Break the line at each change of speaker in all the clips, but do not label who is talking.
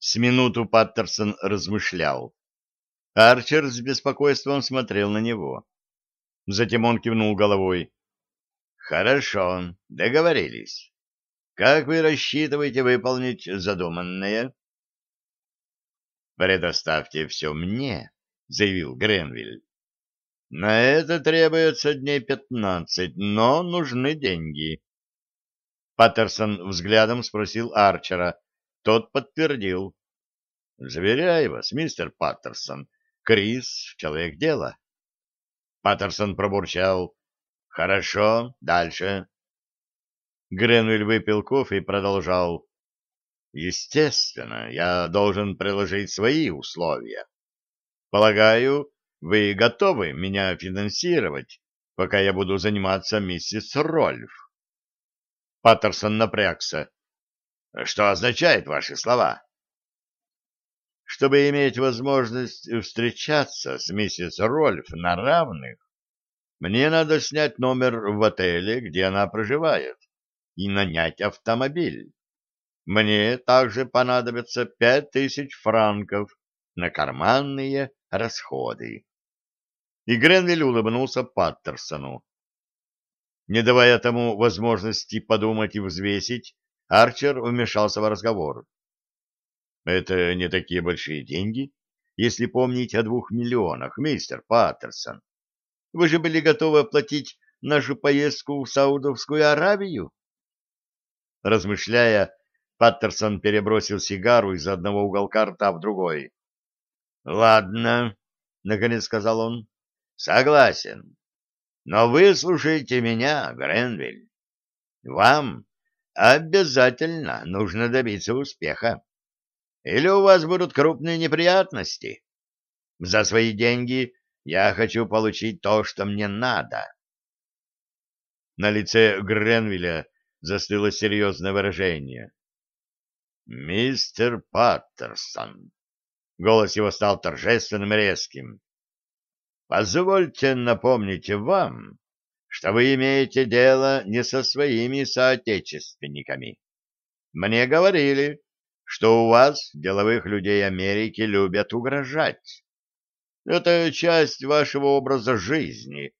С минуту Паттерсон размышлял. Арчер с беспокойством смотрел на него. Затем он кивнул головой. «Хорошо, договорились. Как вы рассчитываете выполнить задуманное?» «Предоставьте все мне», — заявил Гренвиль. «На это требуется дней пятнадцать, но нужны деньги». Паттерсон взглядом спросил Арчера, тот подтвердил. «Заверяю вас, мистер Паттерсон, Крис — человек дела». Паттерсон пробурчал. «Хорошо, дальше». Гренвиль выпил кофе и продолжал. «Естественно, я должен приложить свои условия. Полагаю, вы готовы меня финансировать, пока я буду заниматься миссис Рольф?» Паттерсон напрягся. Что означает ваши слова? Чтобы иметь возможность встречаться с миссис Рольф на равных, мне надо снять номер в отеле, где она проживает, и нанять автомобиль. Мне также понадобится пять тысяч франков на карманные расходы. И Гренвиль улыбнулся Паттерсону. Не давая тому возможности подумать и взвесить, Арчер вмешался в разговор. «Это не такие большие деньги, если помнить о двух миллионах, мистер Паттерсон. Вы же были готовы оплатить нашу поездку в Саудовскую Аравию?» Размышляя, Паттерсон перебросил сигару из одного уголка рта в другой. «Ладно», — наконец сказал он, — «согласен. Но выслушайте меня, Гренвиль. Вам обязательно нужно добиться успеха. Или у вас будут крупные неприятности. За свои деньги я хочу получить то, что мне надо. На лице Гренвилля застыло серьезное выражение. «Мистер Паттерсон», — голос его стал торжественным и резким, — «позвольте напомнить вам, что вы имеете дело не со своими соотечественниками. Мне говорили, что у вас, деловых людей Америки, любят угрожать. Это часть вашего образа жизни,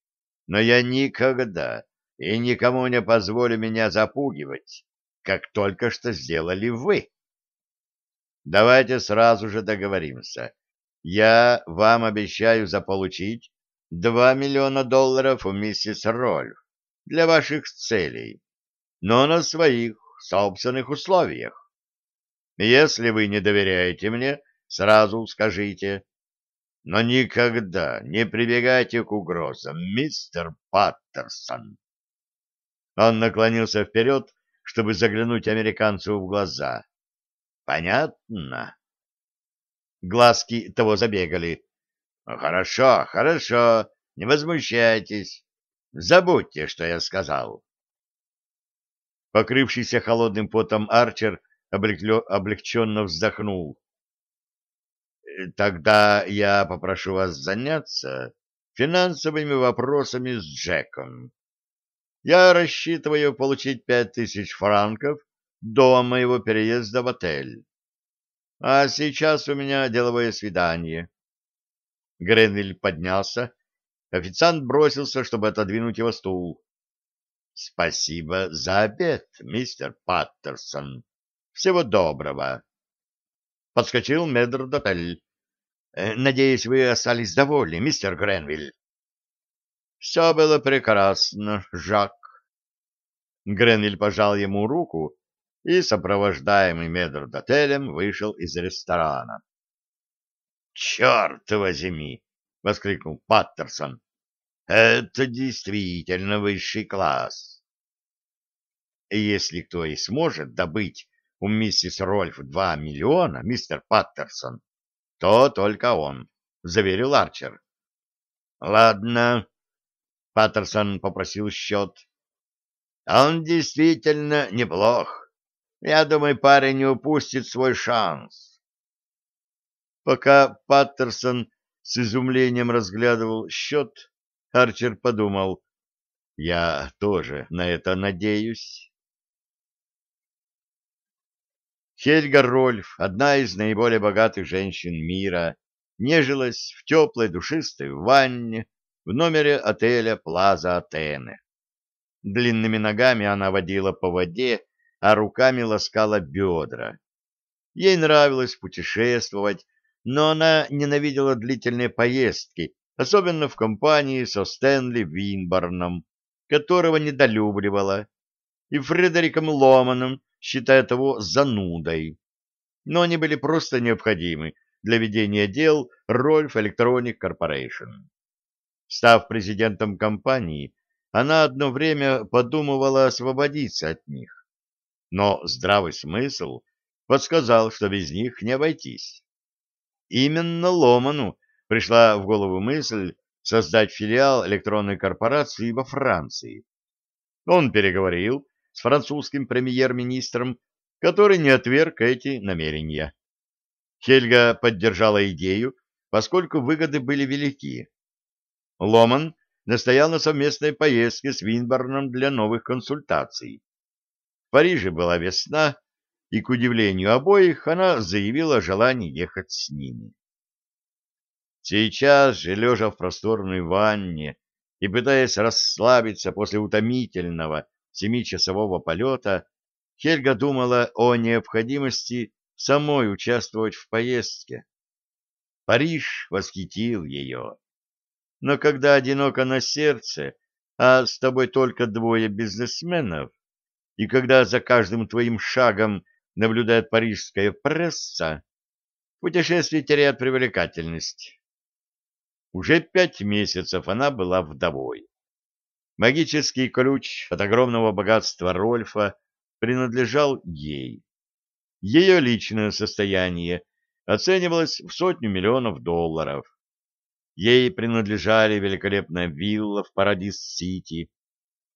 но я никогда и никому не позволю меня запугивать, как только что сделали вы. Давайте сразу же договоримся. Я вам обещаю заполучить Два миллиона долларов у миссис Рольф для ваших целей, но на своих собственных условиях. Если вы не доверяете мне, сразу скажите. Но никогда не прибегайте к угрозам, мистер Паттерсон. Он наклонился вперед, чтобы заглянуть американцу в глаза. Понятно? Глазки того забегали. Хорошо, хорошо, не возмущайтесь. Забудьте, что я сказал. Покрывшийся холодным потом Арчер облегченно вздохнул. Тогда я попрошу вас заняться финансовыми вопросами с Джеком. Я рассчитываю получить пять тысяч франков до моего переезда в отель. А сейчас у меня деловое свидание. Гренвиль поднялся. Официант бросился, чтобы отодвинуть его стул. — Спасибо за обед, мистер Паттерсон. Всего доброго. Подскочил медр-дотель. Э, — Надеюсь, вы остались довольны, мистер Гренвиль. — Все было прекрасно, Жак. Гренвиль пожал ему руку и, сопровождаемый медр-дотелем, вышел из ресторана черт возьми! — воскликнул Паттерсон. — Это действительно высший класс. Если кто и сможет добыть у миссис Рольф два миллиона, мистер Паттерсон, то только он, — заверил Арчер. — Ладно, — Паттерсон попросил счет. — Он действительно неплох. Я думаю, парень не упустит свой шанс. Пока Паттерсон с изумлением разглядывал счет, Арчер подумал, «Я тоже на это надеюсь». Хельга Рольф, одна из наиболее богатых женщин мира, нежилась в теплой душистой ванне в номере отеля «Плаза Атены». Длинными ногами она водила по воде, а руками ласкала бедра. Ей нравилось путешествовать, но она ненавидела длительные поездки, особенно в компании со Стэнли Винборном, которого недолюбливала, и Фредериком Ломаном, считая того занудой. Но они были просто необходимы для ведения дел Рольф Электроник Корпорейшн. Став президентом компании, она одно время подумывала освободиться от них. Но здравый смысл подсказал, что без них не обойтись. Именно Ломану пришла в голову мысль создать филиал электронной корпорации во Франции. Он переговорил с французским премьер-министром, который не отверг эти намерения. Хельга поддержала идею, поскольку выгоды были велики. Ломан настоял на совместной поездке с Винборном для новых консультаций. В Париже была весна, и, к удивлению обоих, она заявила желание ехать с ними. Сейчас же, лежа в просторной ванне и пытаясь расслабиться после утомительного семичасового полета, Хельга думала о необходимости самой участвовать в поездке. Париж восхитил ее. Но когда одиноко на сердце, а с тобой только двое бизнесменов, и когда за каждым твоим шагом наблюдает парижская пресса, путешествие теряет привлекательность. Уже пять месяцев она была вдовой. Магический ключ от огромного богатства Рольфа принадлежал ей. Ее личное состояние оценивалось в сотню миллионов долларов. Ей принадлежали великолепная вилла в Парадис-Сити,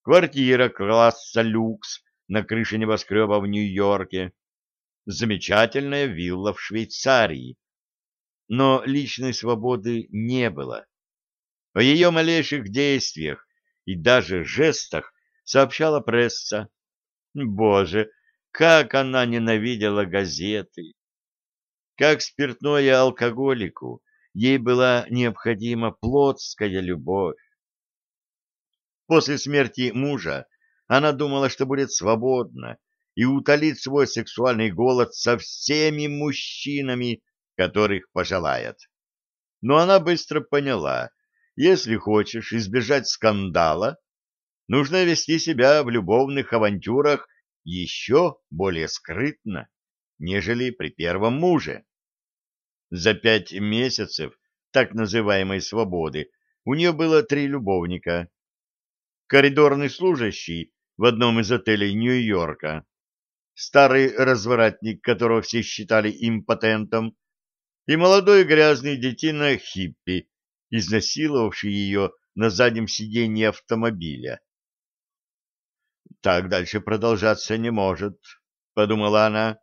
квартира класса люкс на крыше небоскреба в Нью-Йорке, замечательная вилла в Швейцарии. Но личной свободы не было. О ее малейших действиях и даже жестах сообщала пресса. Боже, как она ненавидела газеты! Как спиртное алкоголику ей была необходима плотская любовь. После смерти мужа она думала, что будет свободна, и утолит свой сексуальный голод со всеми мужчинами, которых пожелает. Но она быстро поняла, если хочешь избежать скандала, нужно вести себя в любовных авантюрах еще более скрытно, нежели при первом муже. За пять месяцев так называемой свободы у нее было три любовника. Коридорный служащий в одном из отелей Нью-Йорка, старый развратник, которого все считали импотентом, и молодой грязный детина Хиппи, изнасиловавший ее на заднем сиденье автомобиля. «Так дальше продолжаться не может», — подумала она.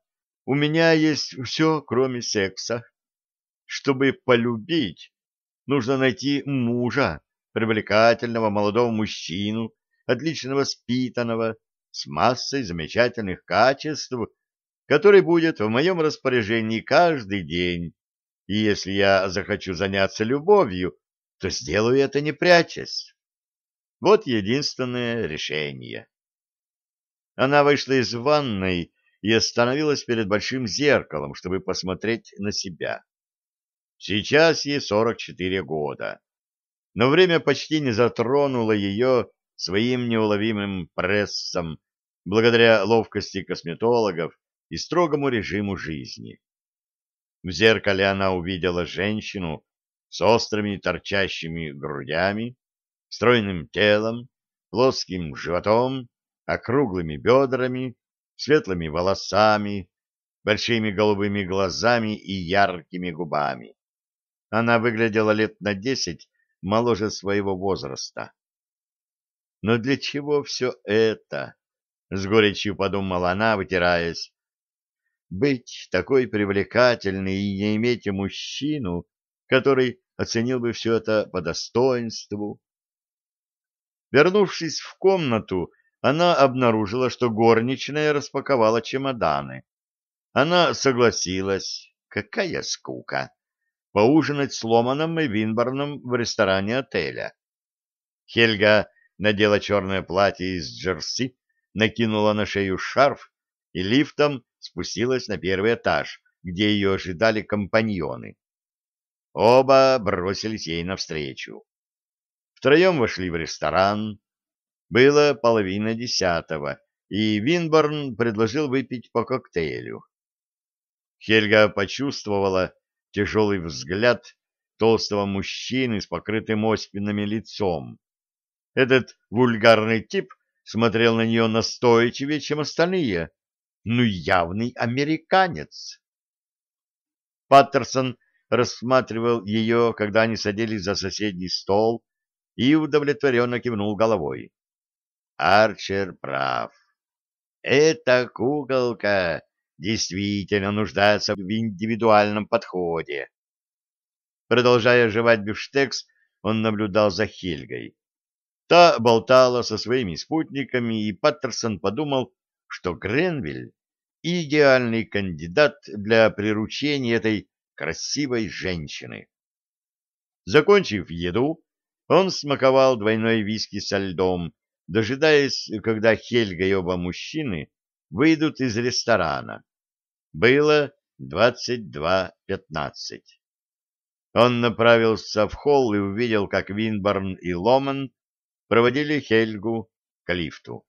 «У меня есть все, кроме секса. Чтобы полюбить, нужно найти мужа, привлекательного молодого мужчину, отлично воспитанного, с массой замечательных качеств, который будет в моем распоряжении каждый день, и если я захочу заняться любовью, то сделаю это не прячась. Вот единственное решение. Она вышла из ванной и остановилась перед большим зеркалом, чтобы посмотреть на себя. Сейчас ей 44 года, но время почти не затронуло ее своим неуловимым прессом, благодаря ловкости косметологов и строгому режиму жизни. В зеркале она увидела женщину с острыми торчащими грудями, стройным телом, плоским животом, округлыми бедрами, светлыми волосами, большими голубыми глазами и яркими губами. Она выглядела лет на десять моложе своего возраста. Но для чего все это? С горечью подумала она, вытираясь. Быть такой привлекательной и не иметь мужчину, который оценил бы все это по достоинству. Вернувшись в комнату, она обнаружила, что горничная распаковала чемоданы. Она согласилась. Какая скука! Поужинать с Ломаном и Винборном в ресторане отеля. Хельга надела черное платье из джерси, накинула на шею шарф и лифтом спустилась на первый этаж, где ее ожидали компаньоны. Оба бросились ей навстречу. Втроем вошли в ресторан. Было половина десятого, и Винборн предложил выпить по коктейлю. Хельга почувствовала тяжелый взгляд толстого мужчины с покрытым оспинами лицом этот вульгарный тип смотрел на нее настойчивее, чем остальные. Ну, явный американец. Паттерсон рассматривал ее, когда они садились за соседний стол, и удовлетворенно кивнул головой. Арчер прав. Эта куколка действительно нуждается в индивидуальном подходе. Продолжая жевать бифштекс, он наблюдал за Хильгой. Та болтала со своими спутниками, и Паттерсон подумал, что Гренвиль — идеальный кандидат для приручения этой красивой женщины. Закончив еду, он смаковал двойной виски со льдом, дожидаясь, когда Хельга и оба мужчины выйдут из ресторана. Было 22.15. Он направился в холл и увидел, как Винборн и Ломан проводили Хельгу к лифту.